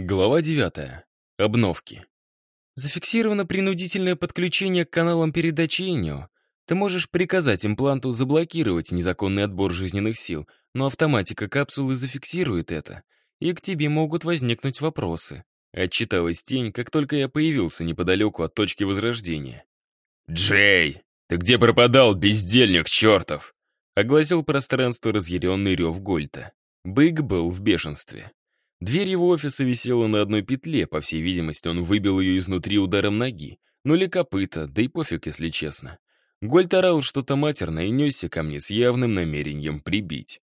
Глава 9. Обновки. Зафиксировано принудительное подключение к каналам передачи Инио. Ты можешь приказать импланту заблокировать незаконный отбор жизненных сил, но автоматика капсулы зафиксирует это, и к тебе могут возникнуть вопросы. Отчиталась тень, как только я появился неподалеку от точки возрождения. «Джей, ты где пропадал, бездельник чертов?» Огласил пространство разъяренный рев Гольта. Бык был в бешенстве. Дверь его офиса висела на одной петле, по всей видимости, он выбил ее изнутри ударом ноги. Ну или копыта, да и пофиг, если честно. Гольд орал что-то матерное и несся ко мне с явным намерением прибить.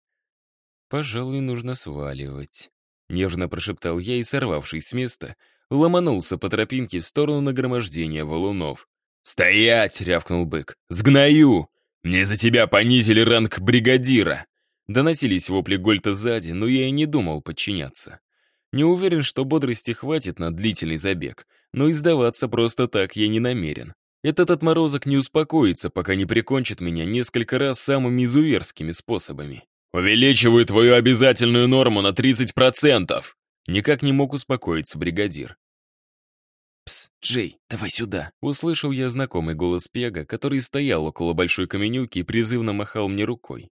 «Пожалуй, нужно сваливать», — нежно прошептал я и, сорвавшись с места, ломанулся по тропинке в сторону нагромождения валунов. «Стоять!» — рявкнул бык. «Сгною! Мне за тебя понизили ранг бригадира!» Доносились вопли Гольта сзади, но я и не думал подчиняться. Не уверен, что бодрости хватит на длительный забег, но и сдаваться просто так я не намерен. Этот отморозок не успокоится, пока не прикончит меня несколько раз самыми изуверскими способами. «Увеличиваю твою обязательную норму на 30%!» Никак не мог успокоиться бригадир. «Пс, Джей, давай сюда!» Услышал я знакомый голос Пега, который стоял около большой каменюки и призывно махал мне рукой.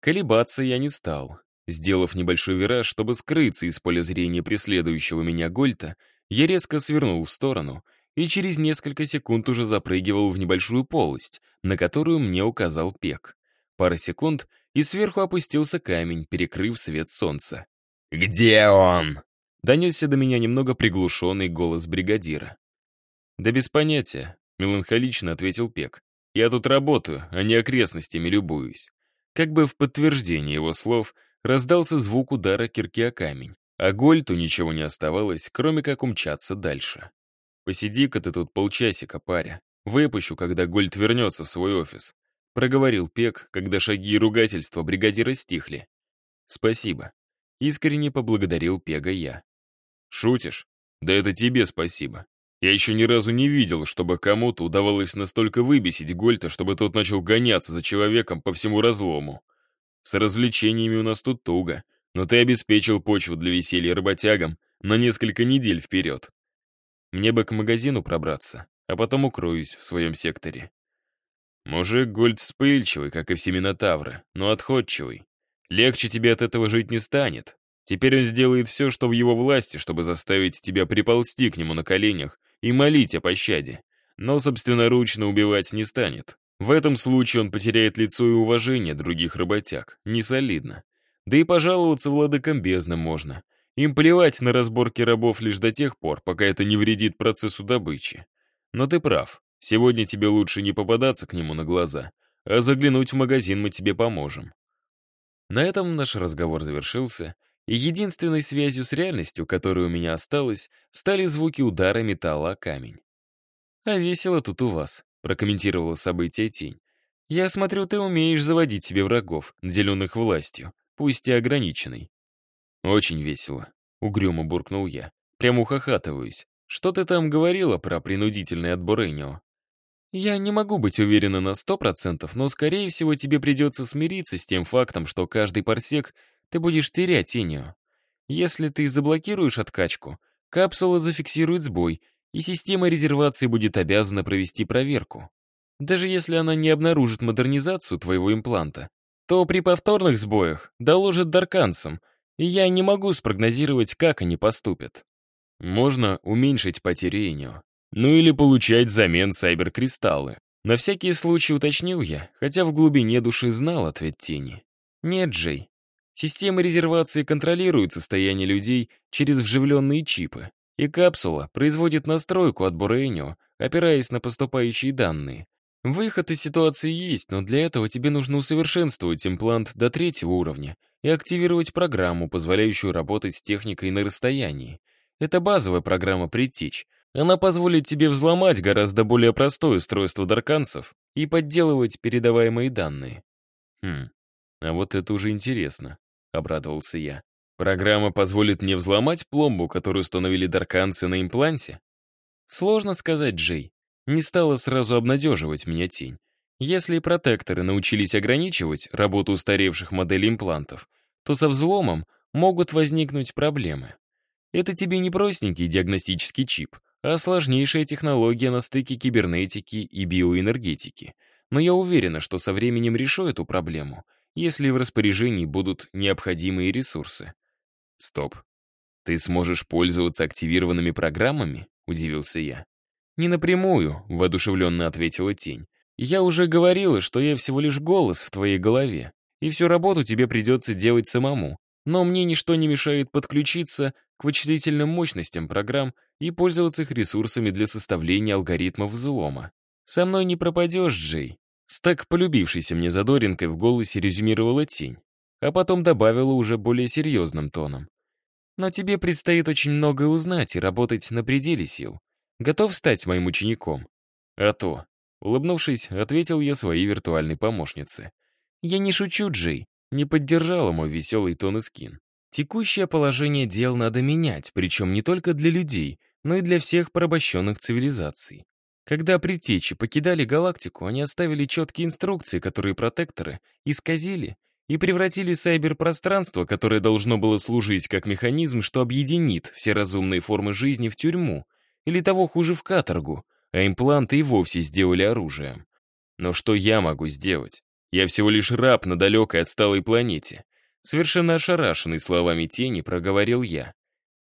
Колебаться я не стал. Сделав небольшой вираж, чтобы скрыться из поля зрения преследующего меня Гольта, я резко свернул в сторону и через несколько секунд уже запрыгивал в небольшую полость, на которую мне указал Пек. Пара секунд, и сверху опустился камень, перекрыв свет солнца. «Где он?» — донесся до меня немного приглушенный голос бригадира. «Да без понятия», — меланхолично ответил Пек. «Я тут работаю, а не окрестностями любуюсь». Как бы в подтверждение его слов раздался звук удара кирки о камень, а Гольту ничего не оставалось, кроме как умчаться дальше. «Посиди-ка ты тут полчасика, паря. Выпущу, когда Гольт вернется в свой офис», — проговорил Пек, когда шаги и ругательства бригадира стихли. «Спасибо». Искренне поблагодарил Пега я. «Шутишь? Да это тебе спасибо. Я еще ни разу не видел, чтобы кому-то удавалось настолько выбесить Гольта, чтобы тот начал гоняться за человеком по всему разлому. С развлечениями у нас тут туго, но ты обеспечил почву для веселья работягам на несколько недель вперед. Мне бы к магазину пробраться, а потом укроюсь в своем секторе. Мужик Гольд вспыльчивый, как и все минотавры, но отходчивый. Легче тебе от этого жить не станет. Теперь он сделает все, что в его власти, чтобы заставить тебя приползти к нему на коленях и молить о пощаде, но собственноручно убивать не станет. В этом случае он потеряет лицо и уважение других работяг. Не солидно. Да и пожаловаться владыкам бездны можно. Им плевать на разборки рабов лишь до тех пор, пока это не вредит процессу добычи. Но ты прав. Сегодня тебе лучше не попадаться к нему на глаза, а заглянуть в магазин мы тебе поможем. На этом наш разговор завершился, и единственной связью с реальностью, которая у меня осталась, стали звуки удара металла о камень. «А весело тут у вас», — прокомментировала событие тень. «Я смотрю, ты умеешь заводить себе врагов, наделенных властью, пусть и ограниченной». «Очень весело», — угрюмо буркнул я. Прямо ухахатываюсь. «Что ты там говорила про принудительный отбор Энио?» «Я не могу быть уверена на сто процентов, но, скорее всего, тебе придется смириться с тем фактом, что каждый парсек ты будешь терять Инию. Если ты заблокируешь откачку, капсула зафиксирует сбой, и система резервации будет обязана провести проверку. Даже если она не обнаружит модернизацию твоего импланта, то при повторных сбоях доложит дарканцам, и я не могу спрогнозировать, как они поступят. Можно уменьшить потери Инио. Ну или получать взамен сайберкристаллы. На всякий случай уточнил я, хотя в глубине души знал ответ тени. Нет, Джей, Система резервации контролирует состояние людей через вживленные чипы, и капсула производит настройку отбора Энио, опираясь на поступающие данные. Выход из ситуации есть, но для этого тебе нужно усовершенствовать имплант до третьего уровня и активировать программу, позволяющую работать с техникой на расстоянии. Это базовая программа «Предтечь». Она позволит тебе взломать гораздо более простое устройство дарканцев и подделывать передаваемые данные. Хм, а вот это уже интересно. — обрадовался я. «Программа позволит мне взломать пломбу, которую установили дарканцы на импланте?» «Сложно сказать, Джей. Не стала сразу обнадеживать меня тень. Если протекторы научились ограничивать работу устаревших моделей имплантов, то со взломом могут возникнуть проблемы. Это тебе не простенький диагностический чип, а сложнейшая технология на стыке кибернетики и биоэнергетики. Но я уверена, что со временем решу эту проблему, если в распоряжении будут необходимые ресурсы. Стоп. Ты сможешь пользоваться активированными программами? Удивился я. Не напрямую, воодушевленно ответила тень. Я уже говорила, что я всего лишь голос в твоей голове, и всю работу тебе придется делать самому. Но мне ничто не мешает подключиться к вычислительным мощностям программ и пользоваться их ресурсами для составления алгоритмов взлома. Со мной не пропадешь, Джей. С так полюбившейся мне задоринкой в голосе резюмировала тень, а потом добавила уже более серьезным тоном. Но тебе предстоит очень многое узнать и работать на пределе сил. Готов стать моим учеником? А то, Улыбнувшись, ответил я своей виртуальной помощнице. «Я не шучу, Джей», — не поддержала мой веселый тон и скин. «Текущее положение дел надо менять, причем не только для людей, но и для всех порабощенных цивилизаций. Когда предтечи покидали галактику, они оставили четкие инструкции, которые протекторы исказили и превратили сайберпространство, которое должно было служить как механизм, что объединит все разумные формы жизни в тюрьму, или того хуже в каторгу — а импланты и вовсе сделали оружием. Но что я могу сделать? Я всего лишь раб на далекой отсталой планете. Совершенно ошарашенный словами тени проговорил я.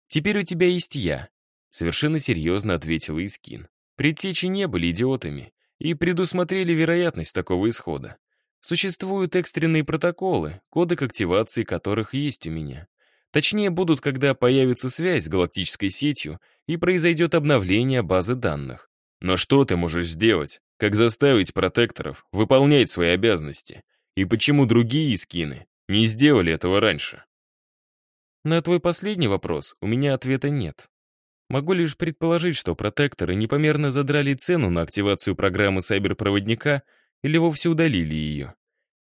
«Теперь у тебя есть я», — совершенно серьезно ответила Искин. Предтечи не были идиотами и предусмотрели вероятность такого исхода. Существуют экстренные протоколы, кодек активации которых есть у меня. Точнее, будут, когда появится связь с галактической сетью и произойдет обновление базы данных. Но что ты можешь сделать? Как заставить протекторов выполнять свои обязанности? И почему другие скины не сделали этого раньше? На твой последний вопрос у меня ответа нет. Могу лишь предположить, что протекторы непомерно задрали цену на активацию программы сайберпроводника или вовсе удалили ее.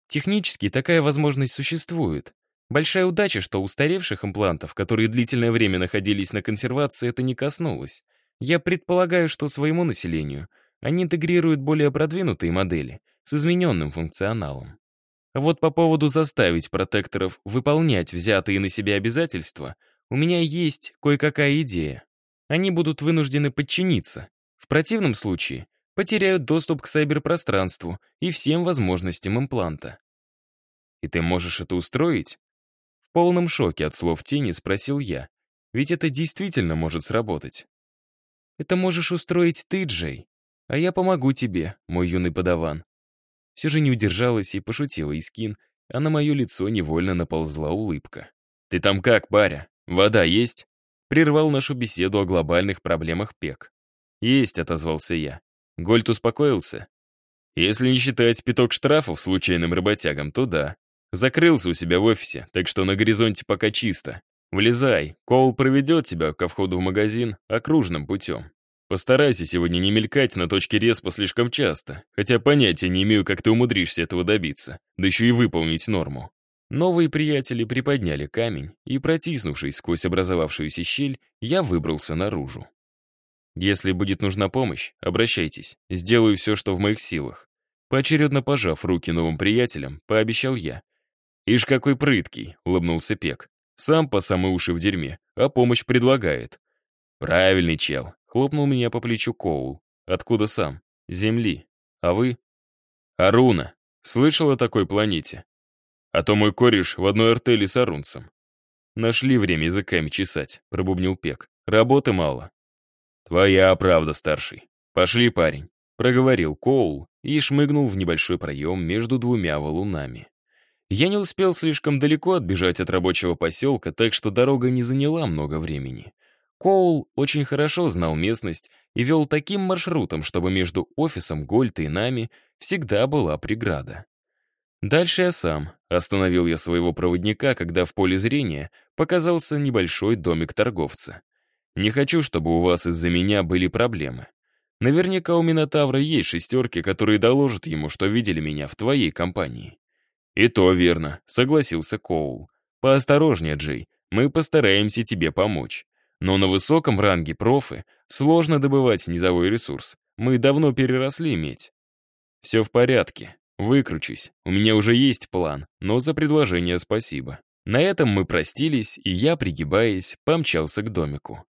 Технически такая возможность существует. Большая удача, что устаревших имплантов, которые длительное время находились на консервации, это не коснулось. Я предполагаю, что своему населению они интегрируют более продвинутые модели с измененным функционалом. А вот по поводу заставить протекторов выполнять взятые на себя обязательства, у меня есть кое-какая идея. Они будут вынуждены подчиниться. В противном случае потеряют доступ к сайберпространству и всем возможностям импланта. «И ты можешь это устроить?» В полном шоке от слов тени спросил я. Ведь это действительно может сработать. Это можешь устроить ты, Джей. А я помогу тебе, мой юный подаван». Все же не удержалась и пошутила Искин, а на мое лицо невольно наползла улыбка. «Ты там как, паря? Вода есть?» Прервал нашу беседу о глобальных проблемах ПЕК. «Есть», — отозвался я. Гольд успокоился. «Если не считать пяток штрафов случайным работягам, то да. Закрылся у себя в офисе, так что на горизонте пока чисто. Влезай, Коул проведет тебя ко входу в магазин окружным путем. Постарайся сегодня не мелькать на точке респа слишком часто, хотя понятия не имею, как ты умудришься этого добиться, да еще и выполнить норму. Новые приятели приподняли камень, и, протиснувшись сквозь образовавшуюся щель, я выбрался наружу. Если будет нужна помощь, обращайтесь, сделаю все, что в моих силах. Поочередно пожав руки новым приятелям, пообещал я. «Ишь, какой прыткий!» — улыбнулся Пек. Сам по самые уши в дерьме, а помощь предлагает. Правильный чел. Хлопнул меня по плечу Коул. Откуда сам? Земли. А вы? Аруна. Слышал о такой планете? А то мой кореш в одной артели с арунцем. Нашли время языками чесать, пробубнил Пек. Работы мало. Твоя правда, старший. Пошли, парень. Проговорил Коул и шмыгнул в небольшой проем между двумя валунами. Я не успел слишком далеко отбежать от рабочего поселка, так что дорога не заняла много времени. Коул очень хорошо знал местность и вел таким маршрутом, чтобы между офисом Гольта и нами всегда была преграда. Дальше я сам. Остановил я своего проводника, когда в поле зрения показался небольшой домик торговца. Не хочу, чтобы у вас из-за меня были проблемы. Наверняка у Минотавра есть шестерки, которые доложат ему, что видели меня в твоей компании. «И то верно», — согласился Коул. «Поосторожнее, Джей, мы постараемся тебе помочь. Но на высоком ранге профы сложно добывать низовой ресурс. Мы давно переросли медь». «Все в порядке. Выкручусь. У меня уже есть план, но за предложение спасибо». На этом мы простились, и я, пригибаясь, помчался к домику.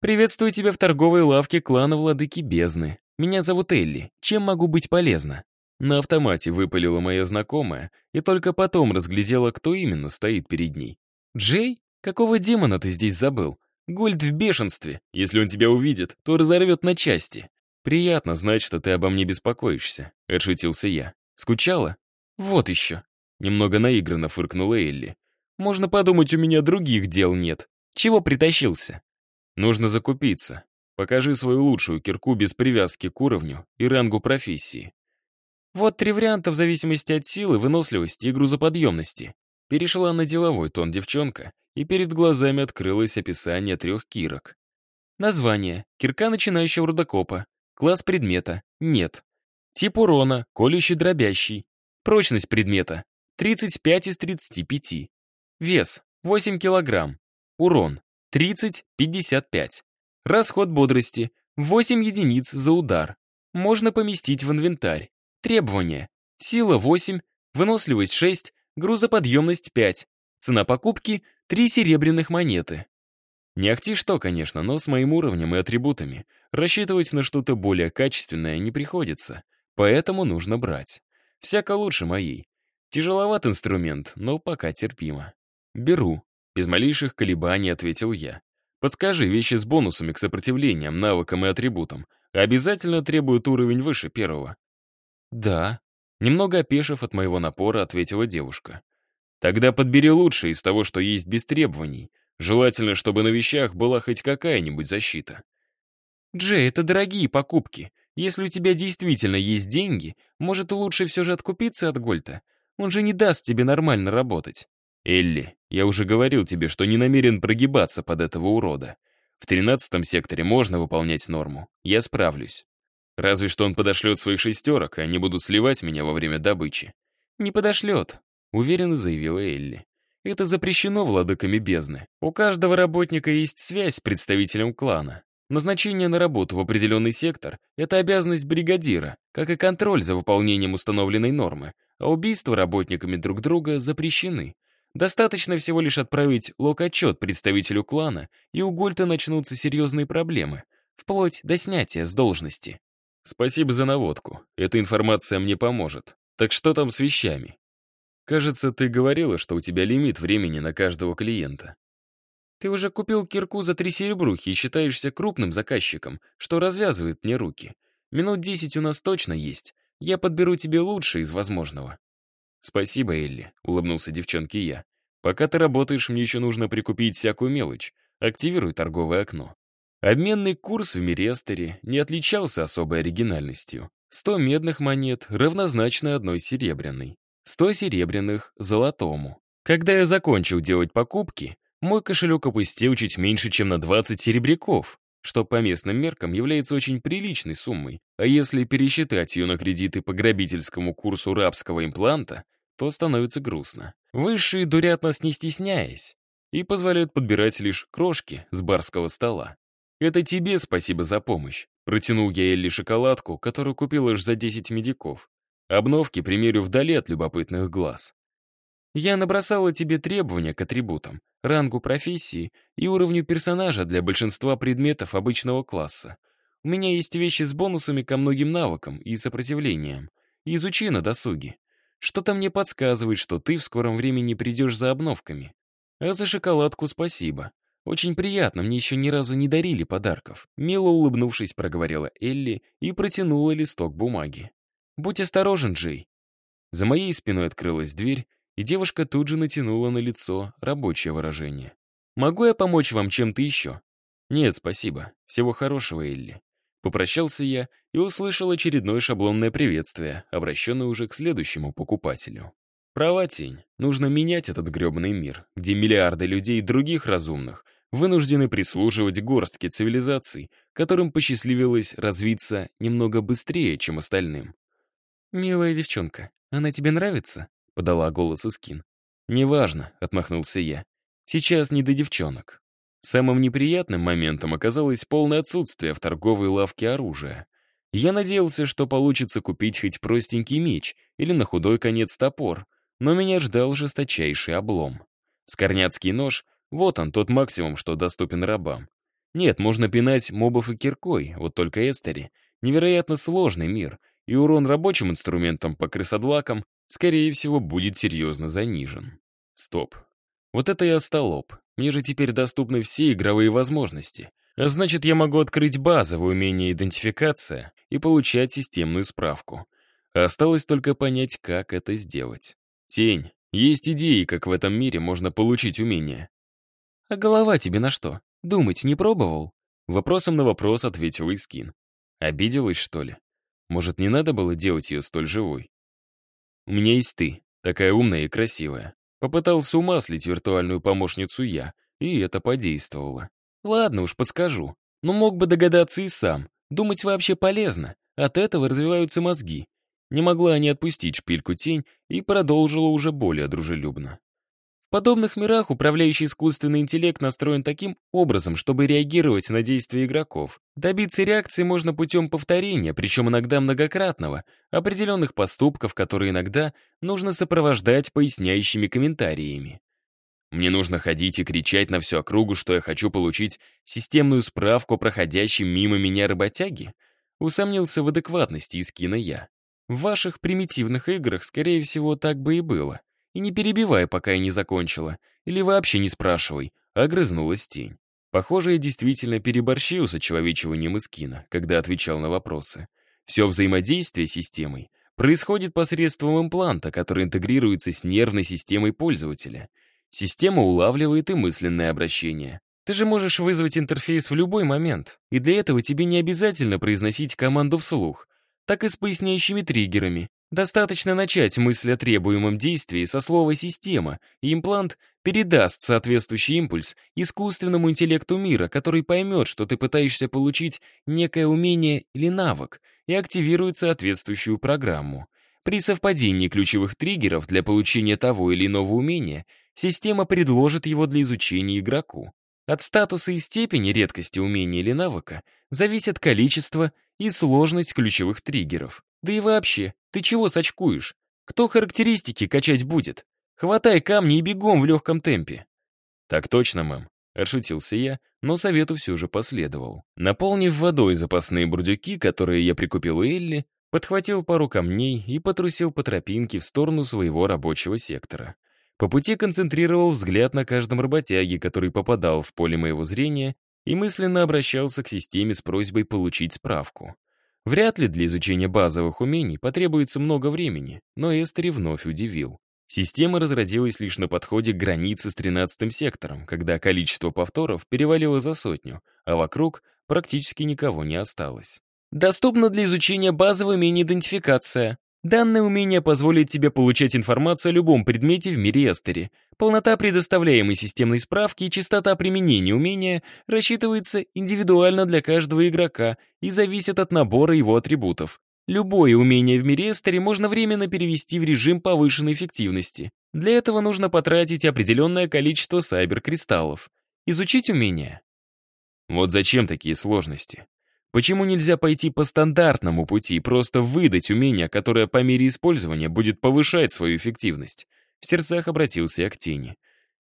«Приветствую тебя в торговой лавке клана Владыки Бездны. Меня зовут Элли. Чем могу быть полезна?» На автомате выпалила моя знакомая, и только потом разглядела, кто именно стоит перед ней. «Джей? Какого демона ты здесь забыл? Гольд в бешенстве. Если он тебя увидит, то разорвет на части. Приятно знать, что ты обо мне беспокоишься», — отшутился я. «Скучала?» «Вот еще». Немного наигранно фыркнула Элли. «Можно подумать, у меня других дел нет. Чего притащился?» Нужно закупиться. Покажи свою лучшую кирку без привязки к уровню и рангу профессии. Вот три варианта в зависимости от силы, выносливости и грузоподъемности. Перешла на деловой тон девчонка, и перед глазами открылось описание трех кирок. Название. Кирка начинающего рудокопа. Класс предмета. Нет. Тип урона. Колющий дробящий. Прочность предмета. 35 из 35. Вес. 8 килограмм. Урон. 30-55. Расход бодрости — 8 единиц за удар. Можно поместить в инвентарь. Требования. Сила 8, выносливость 6, грузоподъемность 5. Цена покупки — 3 серебряных монеты. Не ахти что, конечно, но с моим уровнем и атрибутами рассчитывать на что-то более качественное не приходится, поэтому нужно брать. Всяко лучше моей. Тяжеловат инструмент, но пока терпимо. Беру. Без малейших колебаний ответил я. Подскажи вещи с бонусами к сопротивлениям, навыкам и атрибутам. Обязательно требуют уровень выше первого. Да. Немного опешив от моего напора, ответила девушка. Тогда подбери лучшее из того, что есть без требований. Желательно, чтобы на вещах была хоть какая-нибудь защита. Джей, это дорогие покупки. Если у тебя действительно есть деньги, может, лучше все же откупиться от Гольта? Он же не даст тебе нормально работать. Элли, я уже говорил тебе, что не намерен прогибаться под этого урода. В тринадцатом секторе можно выполнять норму. Я справлюсь. Разве что он подошлет своих шестерок, и они будут сливать меня во время добычи. Не подошлет, уверенно заявила Элли. Это запрещено владыками бездны. У каждого работника есть связь с представителем клана. Назначение на работу в определенный сектор — это обязанность бригадира, как и контроль за выполнением установленной нормы, а убийства работниками друг друга запрещены. Достаточно всего лишь отправить лог-отчет представителю клана, и у Гольта начнутся серьезные проблемы, вплоть до снятия с должности. Спасибо за наводку. Эта информация мне поможет. Так что там с вещами? Кажется, ты говорила, что у тебя лимит времени на каждого клиента. Ты уже купил кирку за три серебрухи и считаешься крупным заказчиком, что развязывает мне руки. Минут десять у нас точно есть. Я подберу тебе лучшее из возможного. «Спасибо, Элли», — улыбнулся девчонке я. «Пока ты работаешь, мне еще нужно прикупить всякую мелочь. Активируй торговое окно». Обменный курс в Мирестере не отличался особой оригинальностью. Сто медных монет равнозначно одной серебряной. Сто серебряных — золотому. Когда я закончил делать покупки, мой кошелек опустил чуть меньше, чем на 20 серебряков, что по местным меркам является очень приличной суммой, а если пересчитать ее на кредиты по грабительскому курсу рабского импланта, то становится грустно. Высшие дурят нас не стесняясь и позволяют подбирать лишь крошки с барского стола. «Это тебе спасибо за помощь», — протянул я Элли шоколадку, которую купил аж за 10 медиков. Обновки примерю вдали от любопытных глаз. Я набросала тебе требования к атрибутам, рангу профессии и уровню персонажа для большинства предметов обычного класса. У меня есть вещи с бонусами ко многим навыкам и сопротивлением. Изучи на досуге. Что-то мне подсказывает, что ты в скором времени придешь за обновками. А за шоколадку спасибо. Очень приятно, мне еще ни разу не дарили подарков. Мило улыбнувшись, проговорила Элли и протянула листок бумаги. Будь осторожен, Джей. За моей спиной открылась дверь, и девушка тут же натянула на лицо рабочее выражение. «Могу я помочь вам чем-то еще?» «Нет, спасибо. Всего хорошего, Элли». Попрощался я и услышал очередное шаблонное приветствие, обращенное уже к следующему покупателю. Права тень. Нужно менять этот гребаный мир, где миллиарды людей и других разумных вынуждены прислуживать горстке цивилизаций, которым посчастливилось развиться немного быстрее, чем остальным. «Милая девчонка, она тебе нравится?» — подала голос Искин. «Неважно», — отмахнулся я. «Сейчас не до девчонок». Самым неприятным моментом оказалось полное отсутствие в торговой лавке оружия. Я надеялся, что получится купить хоть простенький меч или на худой конец топор, но меня ждал жесточайший облом. Скорняцкий нож — вот он, тот максимум, что доступен рабам. Нет, можно пинать мобов и киркой, вот только Эстери — невероятно сложный мир, и урон рабочим инструментам по крысодлакам, скорее всего, будет серьезно занижен. Стоп. Вот это я остолоп. Мне же теперь доступны все игровые возможности. А значит, я могу открыть базовое умение идентификация и получать системную справку. Осталось только понять, как это сделать. Тень. Есть идеи, как в этом мире можно получить умение. А голова тебе на что? Думать не пробовал? Вопросом на вопрос ответил Искин. Обиделась, что ли? Может, не надо было делать ее столь живой? У меня есть ты, такая умная и красивая. Попытался умаслить виртуальную помощницу я, и это подействовало. Ладно уж, подскажу. Но мог бы догадаться и сам. Думать вообще полезно. От этого развиваются мозги. Не могла не отпустить шпильку тень и продолжила уже более дружелюбно. В подобных мирах управляющий искусственный интеллект настроен таким образом, чтобы реагировать на действия игроков. Добиться реакции можно путем повторения, причем иногда многократного, определенных поступков, которые иногда нужно сопровождать поясняющими комментариями. Мне нужно ходить и кричать на всю округу, что я хочу получить системную справку о проходящем мимо меня работяги? Усомнился в адекватности из кино я. В ваших примитивных играх, скорее всего, так бы и было. И не перебивай, пока я не закончила. Или вообще не спрашивай. Огрызнулась тень. Похоже, я действительно переборщил с очеловечиванием Искина, когда отвечал на вопросы. Все взаимодействие с системой происходит посредством импланта, который интегрируется с нервной системой пользователя. Система улавливает и мысленное обращение. Ты же можешь вызвать интерфейс в любой момент, и для этого тебе не обязательно произносить команду вслух, так и с поясняющими триггерами. Достаточно начать мысль о требуемом действии со слова «система», и имплант передаст соответствующий импульс искусственному интеллекту мира, который поймет, что ты пытаешься получить некое умение или навык, и активирует соответствующую программу. При совпадении ключевых триггеров для получения того или иного умения система предложит его для изучения игроку. От статуса и степени редкости умения или навыка зависит количество и сложность ключевых триггеров. Да и вообще, ты чего сочкуешь? Кто характеристики качать будет? Хватай камни и бегом в легком темпе. Так точно, мэм. Отшутился я, но совету все же последовал. Наполнив водой запасные бурдюки, которые я прикупил у Элли, подхватил пару камней и потрусил по тропинке в сторону своего рабочего сектора. По пути концентрировал взгляд на каждом работяге, который попадал в поле моего зрения, и мысленно обращался к системе с просьбой получить справку. Вряд ли для изучения базовых умений потребуется много времени, но Эстери вновь удивил. Система разразилась лишь на подходе к границе с 13-м сектором, когда количество повторов перевалило за сотню, а вокруг практически никого не осталось. Доступно для изучения базовое умение идентификация. Данное умение позволит тебе получать информацию о любом предмете в мире Эстери. Полнота предоставляемой системной справки и частота применения умения рассчитывается индивидуально для каждого игрока и зависит от набора его атрибутов. Любое умение в мире Эстери можно временно перевести в режим повышенной эффективности. Для этого нужно потратить определенное количество сайбер-кристаллов. Изучить умение? Вот зачем такие сложности? Почему нельзя пойти по стандартному пути и просто выдать умение, которое по мере использования будет повышать свою эффективность? В сердцах обратился я к тени.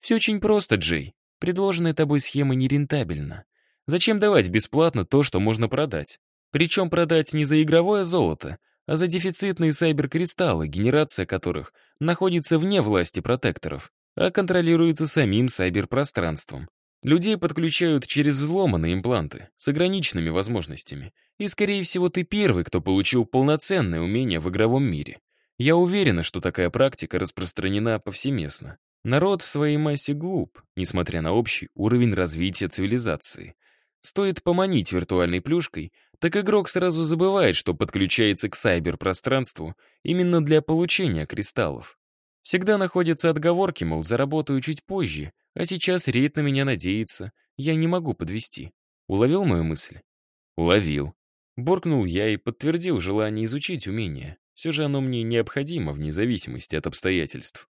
Все очень просто, Джей. Предложенная тобой схема нерентабельна. Зачем давать бесплатно то, что можно продать? Причем продать не за игровое золото, а за дефицитные сайберкристаллы, генерация которых находится вне власти протекторов, а контролируется самим сайберпространством. Людей подключают через взломанные импланты с ограниченными возможностями. И, скорее всего, ты первый, кто получил полноценное умение в игровом мире. Я уверена, что такая практика распространена повсеместно. Народ в своей массе глуп, несмотря на общий уровень развития цивилизации. Стоит поманить виртуальной плюшкой, так игрок сразу забывает, что подключается к сайберпространству именно для получения кристаллов. Всегда находятся отговорки, мол, заработаю чуть позже, а сейчас рейд на меня надеется. Я не могу подвести. Уловил мою мысль? Уловил. Буркнул я и подтвердил желание изучить умение. Все же оно мне необходимо вне зависимости от обстоятельств.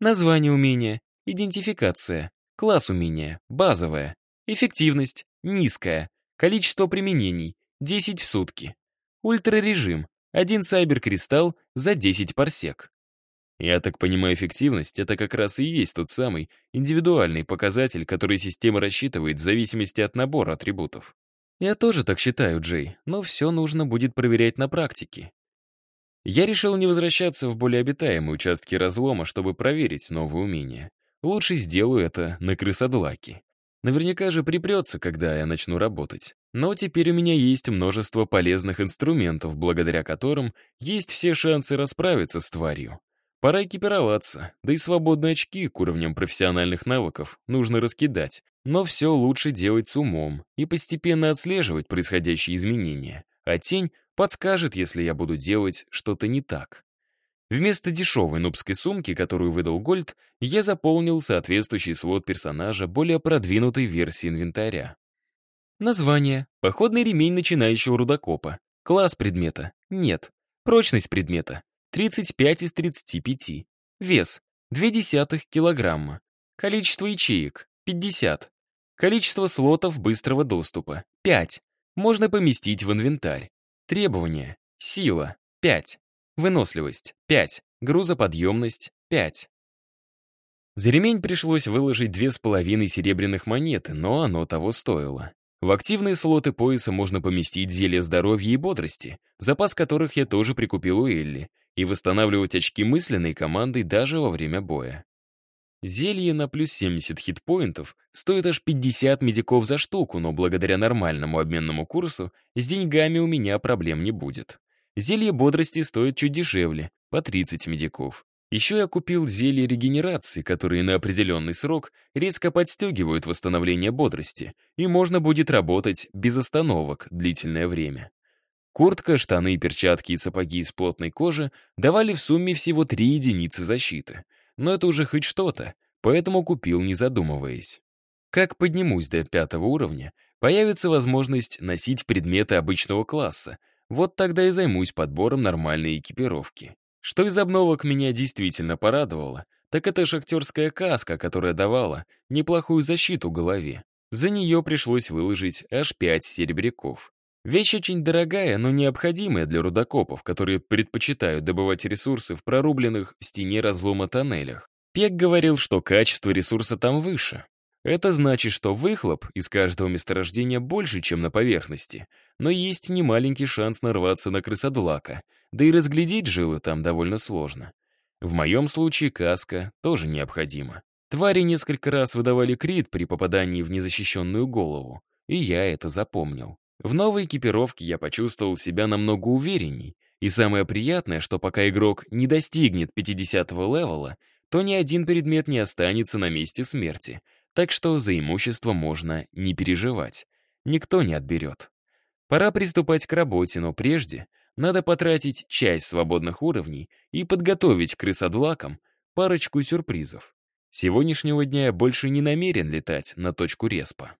Название умения. Идентификация. Класс умения. Базовая. Эффективность. Низкая. Количество применений. 10 в сутки. Ультрарежим. Один сайберкристалл за 10 парсек. Я так понимаю, эффективность — это как раз и есть тот самый индивидуальный показатель, который система рассчитывает в зависимости от набора атрибутов. Я тоже так считаю, Джей, но все нужно будет проверять на практике. Я решил не возвращаться в более обитаемые участки разлома, чтобы проверить новые умения. Лучше сделаю это на крысодлаке. Наверняка же припрется, когда я начну работать. Но теперь у меня есть множество полезных инструментов, благодаря которым есть все шансы расправиться с тварью. Пора экипироваться, да и свободные очки к уровням профессиональных навыков нужно раскидать. Но все лучше делать с умом и постепенно отслеживать происходящие изменения. А тень подскажет, если я буду делать что-то не так. Вместо дешевой нубской сумки, которую выдал Гольд, я заполнил соответствующий свод персонажа более продвинутой версии инвентаря. Название. Походный ремень начинающего рудокопа. Класс предмета. Нет. Прочность предмета. 35 из 35. Вес — 0,2 килограмма. Количество ячеек — 50. Количество слотов быстрого доступа — 5. Можно поместить в инвентарь. Требования. Сила — 5. Выносливость — 5. Грузоподъемность — 5. За ремень пришлось выложить две с половиной серебряных монеты, но оно того стоило. В активные слоты пояса можно поместить зелье здоровья и бодрости, запас которых я тоже прикупил у Элли, и восстанавливать очки мысленной командой даже во время боя. Зелье на плюс 70 хитпоинтов стоит аж 50 медиков за штуку, но благодаря нормальному обменному курсу с деньгами у меня проблем не будет. Зелье бодрости стоит чуть дешевле, по 30 медиков. Еще я купил зелье регенерации, которые на определенный срок резко подстегивают восстановление бодрости, и можно будет работать без остановок длительное время. Куртка, штаны, перчатки и сапоги из плотной кожи давали в сумме всего три единицы защиты. Но это уже хоть что-то, поэтому купил, не задумываясь. Как поднимусь до пятого уровня, появится возможность носить предметы обычного класса. Вот тогда и займусь подбором нормальной экипировки. Что из обновок меня действительно порадовало, так это шахтерская каска, которая давала неплохую защиту голове. За нее пришлось выложить аж пять серебряков. Вещь очень дорогая, но необходимая для рудокопов, которые предпочитают добывать ресурсы в прорубленных в стене разлома тоннелях. Пек говорил, что качество ресурса там выше. Это значит, что выхлоп из каждого месторождения больше, чем на поверхности, но есть немаленький шанс нарваться на крысодлака, да и разглядеть жилы там довольно сложно. В моем случае каска тоже необходима. Твари несколько раз выдавали крит при попадании в незащищенную голову, и я это запомнил. В новой экипировке я почувствовал себя намного уверенней, и самое приятное, что пока игрок не достигнет 50-го левела, то ни один предмет не останется на месте смерти, так что за имущество можно не переживать. Никто не отберет. Пора приступать к работе, но прежде надо потратить часть свободных уровней и подготовить крысодлакам парочку сюрпризов. Сегодняшнего дня я больше не намерен летать на точку респа.